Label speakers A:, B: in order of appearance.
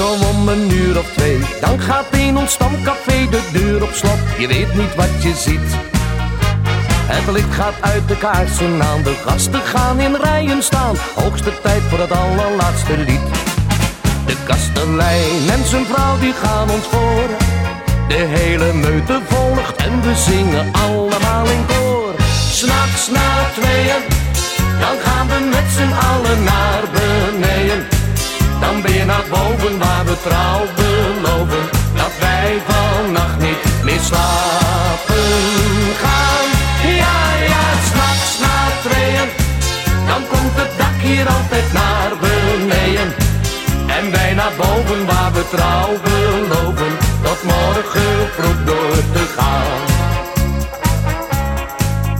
A: om een uur of twee. Dan gaat in ons stamcafé de deur op slot. Je weet niet wat je ziet. Het licht gaat uit de kaarsen aan, de gasten gaan in rijen staan. Hoogste tijd voor het allerlaatste lied. De kastelein en zijn vrouw die gaan ons voor. De hele meute volgt en we zingen allemaal in koor. S'nachts na tweeën, we trouw beloven dat wij vannacht niet meer slapen gaan. Ja, ja, s'nachts na tweeën, dan komt het dak hier altijd naar beneden. En wij naar boven waar we trouw beloven